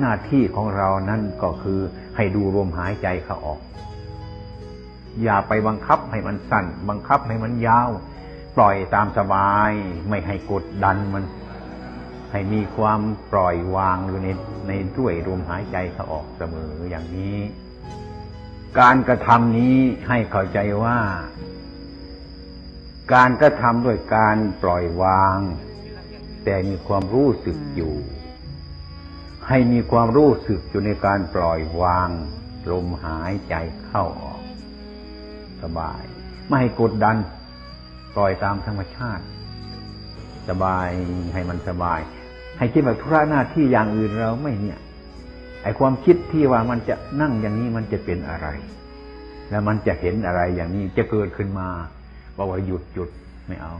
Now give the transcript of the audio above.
หน้าที่ของเรานั้นก็คือให้ดูลมหายใจเข้าออก อย่าไปบังคับให้มันสั้น บังคับให้มันยาว ปล่อยตามสบาย ไม่ให้กดดันมัน ให้มีความปล่อยวางอยู่ในในด้วยลมหายใจเข้าออกเสมออย่างนี้ การกระทำนี้ให้เข้าใจว่า การกระทำด้วยการปล่อยวาง แต่มีความรู้สึกอยู่ ให้มีความรู้สึกอยู่ในการปล่อยวางลมหายใจเข้าออก สบาย ไม่ให้กดดัน ปล่อยตามธรรมชาติ สบายให้มันสบาย ให้คิดแบบธุระหน้าที่อย่างอื่นเราไม่เนี่ยไอความคิดที่ว่ามันจะนั่งอย่างนี้มันจะเป็นอะไร แล้วมันจะเห็นอะไรอย่างนี้จะเกิดขึ้นมาบอกว่าหยุดหยุดไม่เอา